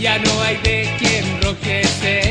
ya no hay de quien roquecer.